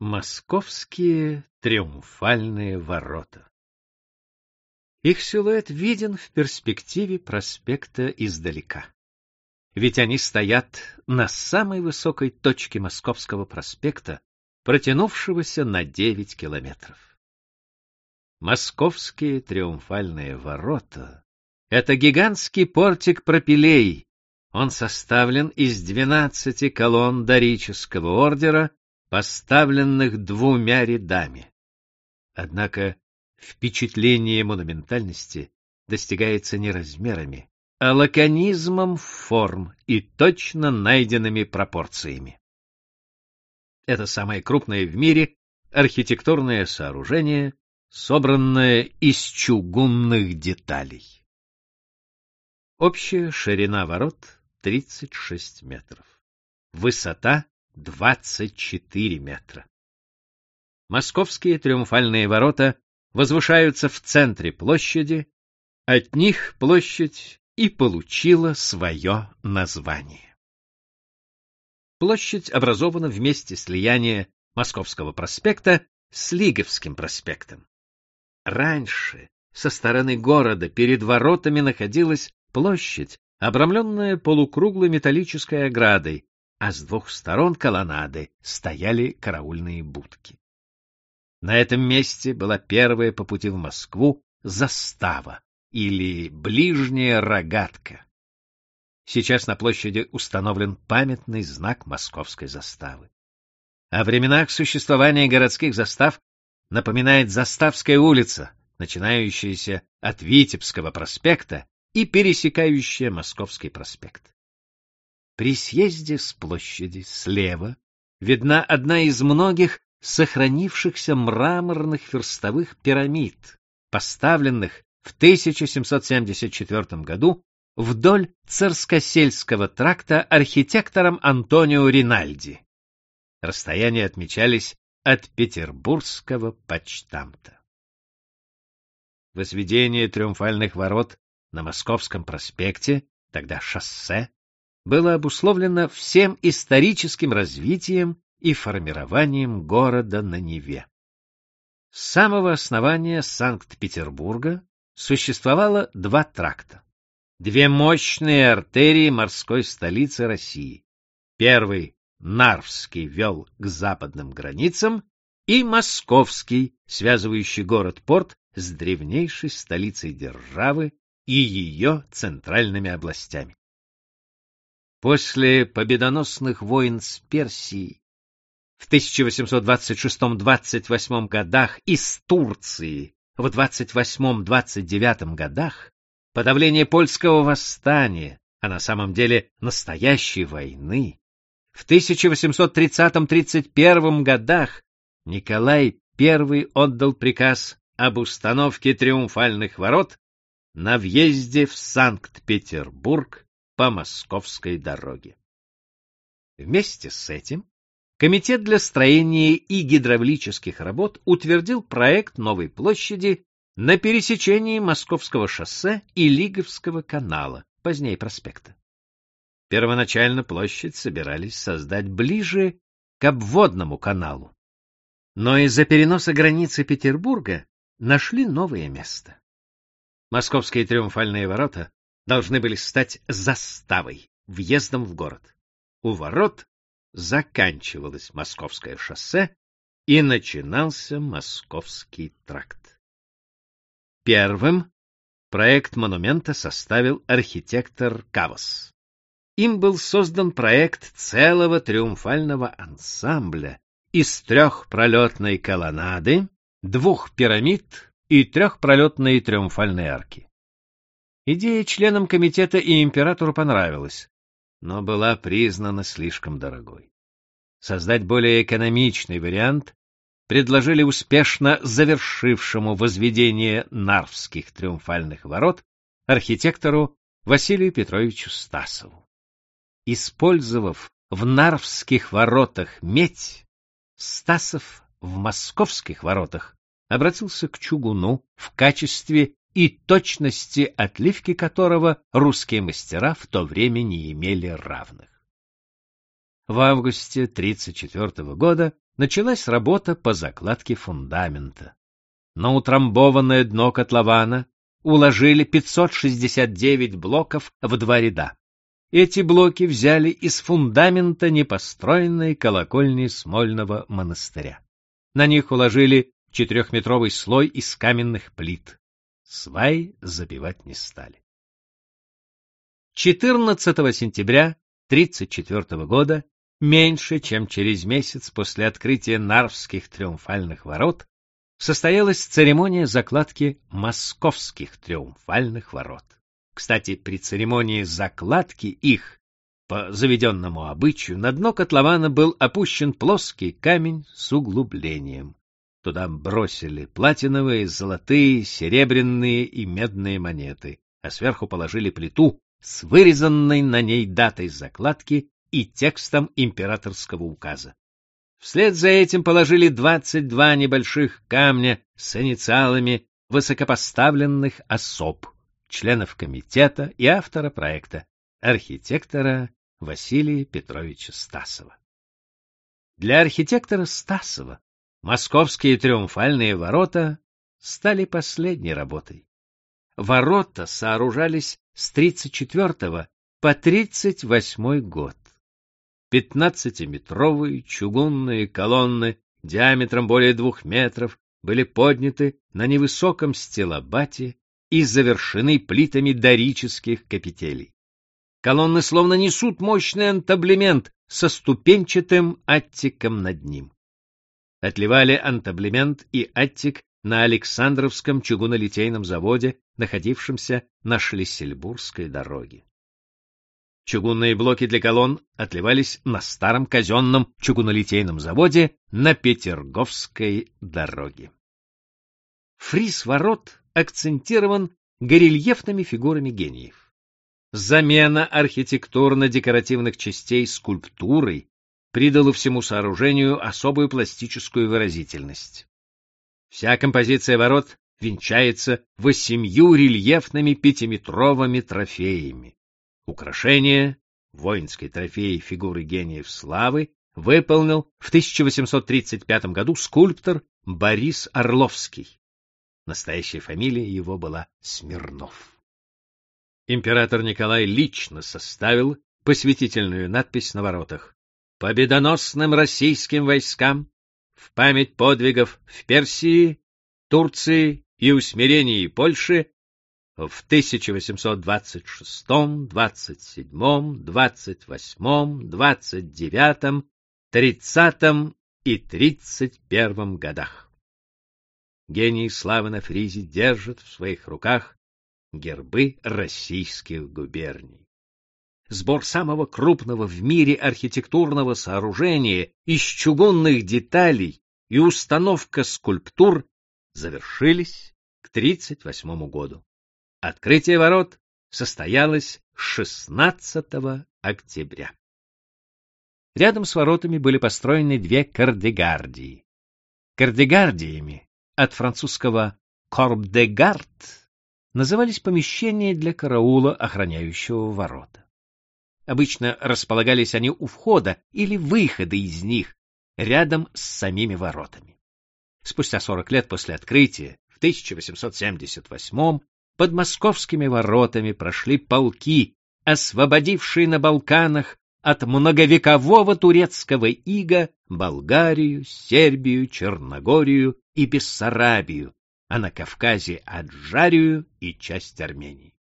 Московские триумфальные ворота. Их силуэт виден в перспективе проспекта издалека. Ведь они стоят на самой высокой точке Московского проспекта, протянувшегося на 9 километров. Московские триумфальные ворота — это гигантский портик пропилей. Он составлен из 12 колонн дорического ордера, поставленных двумя рядами. Однако впечатление монументальности достигается не размерами, а лаконизмом форм и точно найденными пропорциями. Это самое крупное в мире архитектурное сооружение, собранное из чугунных деталей. Общая ширина ворот 36 метров. Высота 24 метра. Московские триумфальные ворота возвышаются в центре площади, от них площадь и получила свое название. Площадь образована в месте слияния Московского проспекта с Лиговским проспектом. Раньше со стороны города перед воротами находилась площадь, обрамленная полукруглой металлической оградой, а с двух сторон колоннады стояли караульные будки. На этом месте была первая по пути в Москву застава или ближняя рогатка. Сейчас на площади установлен памятный знак московской заставы. О временах существования городских застав напоминает Заставская улица, начинающаяся от Витебского проспекта и пересекающая Московский проспект. При съезде с площади слева видна одна из многих сохранившихся мраморных верстовых пирамид, поставленных в 1774 году вдоль Царскосельского тракта архитектором Антонио Ринальди. Расстояния отмечались от Петербургского почтамта. Возведение триумфальных ворот на Московском проспекте, тогда шоссе, было обусловлено всем историческим развитием и формированием города на Неве. С самого основания Санкт-Петербурга существовало два тракта, две мощные артерии морской столицы России. Первый, Нарвский, вел к западным границам, и Московский, связывающий город-порт с древнейшей столицей державы и ее центральными областями. После победоносных войн с Персией в 1826-28 годах и с Турцией в 28-29 годах подавление польского восстания, а на самом деле настоящей войны, в 1830-31 годах Николай I отдал приказ об установке триумфальных ворот на въезде в Санкт-Петербург по московской дороге. Вместе с этим Комитет для строения и гидравлических работ утвердил проект новой площади на пересечении Московского шоссе и Лиговского канала, позднее проспекта. Первоначально площадь собирались создать ближе к обводному каналу. Но из-за переноса границы Петербурга нашли новое место. Московские триумфальные ворота должны были стать заставой, въездом в город. У ворот заканчивалось Московское шоссе и начинался Московский тракт. Первым проект монумента составил архитектор Кавос. Им был создан проект целого триумфального ансамбля из трехпролетной колоннады, двух пирамид и трехпролетной триумфальной арки. Идея членам комитета и императору понравилась, но была признана слишком дорогой. Создать более экономичный вариант предложили успешно завершившему возведение Нарвских триумфальных ворот архитектору Василию Петровичу Стасову. Использовав в Нарвских воротах медь, Стасов в Московских воротах обратился к чугуну в качестве и точности отливки которого русские мастера в то время не имели равных. В августе 1934 года началась работа по закладке фундамента. На утрамбованное дно котлована уложили 569 блоков в два ряда. Эти блоки взяли из фундамента непостроенной колокольни Смольного монастыря. На них уложили четырехметровый слой из каменных плит. Сваи забивать не стали. 14 сентября 1934 года, меньше чем через месяц после открытия Нарвских триумфальных ворот, состоялась церемония закладки Московских триумфальных ворот. Кстати, при церемонии закладки их, по заведенному обычаю, на дно котлована был опущен плоский камень с углублением. Туда бросили платиновые, золотые, серебряные и медные монеты, а сверху положили плиту с вырезанной на ней датой закладки и текстом императорского указа. Вслед за этим положили 22 небольших камня с инициалами высокопоставленных особ, членов комитета и автора проекта, архитектора Василия Петровича Стасова. Для архитектора Стасова московские триумфальные ворота стали последней работой. Ворота сооружались с 34 по 38 год. Пятнадцатиметровые чугунные колонны диаметром более двух метров были подняты на невысоком стелобате и завершены плитами дорических капителей. Колонны словно несут мощный антаблемент со ступенчатым аттиком над ним. Отливали антаблемент и аттик на Александровском чугунолитейном заводе, находившемся на Шлиссельбургской дороге. Чугунные блоки для колонн отливались на старом казенном чугунолитейном заводе на Петерговской дороге. Фриз ворот акцентирован горельефными фигурами гениев. Замена архитектурно-декоративных частей скульптурой придала всему сооружению особую пластическую выразительность. Вся композиция ворот венчается восемью рельефными пятиметровыми трофеями. Украшение воинской трофеи фигуры гениев славы выполнил в 1835 году скульптор Борис Орловский. Настоящая фамилия его была Смирнов. Император Николай лично составил посвятительную надпись на воротах «Победоносным российским войскам в память подвигов в Персии, Турции и усмирении Польши в 1826, 27, 28, 29, 30 и 31 годах. Гений славы на фризе держит в своих руках гербы российских губерний сбор самого крупного в мире архитектурного сооружения из чугунных деталей и установка скульптур завершились к 1938 году. Открытие ворот состоялось 16 октября. Рядом с воротами были построены две кардегардии. Кардегардиями от французского «корб де гард» назывались помещения для караула, охраняющего ворота. Обычно располагались они у входа или выхода из них, рядом с самими воротами. Спустя 40 лет после открытия, в 1878 под московскими воротами прошли полки, освободившие на Балканах от многовекового турецкого ига Болгарию, Сербию, Черногорию и Бессарабию, а на Кавказе Аджарию и часть Армении.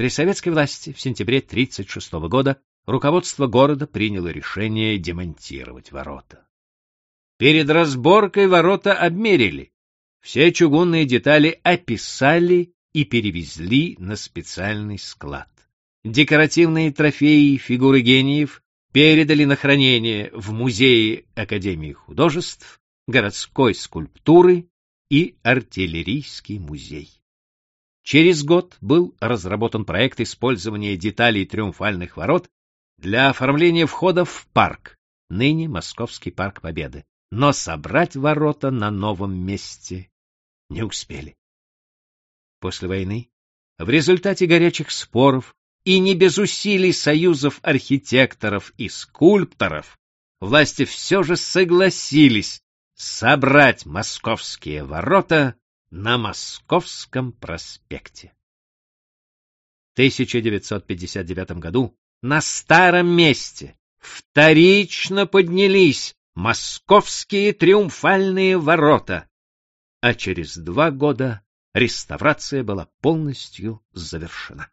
При советской власти в сентябре 1936 года руководство города приняло решение демонтировать ворота. Перед разборкой ворота обмерили, все чугунные детали описали и перевезли на специальный склад. Декоративные трофеи фигуры гениев передали на хранение в Музее Академии художеств, городской скульптуры и артиллерийский музей. Через год был разработан проект использования деталей триумфальных ворот для оформления входа в парк, ныне Московский парк Победы. Но собрать ворота на новом месте не успели. После войны, в результате горячих споров и не без усилий союзов архитекторов и скульпторов, власти все же согласились собрать московские ворота на Московском проспекте. В 1959 году на старом месте вторично поднялись московские триумфальные ворота, а через два года реставрация была полностью завершена.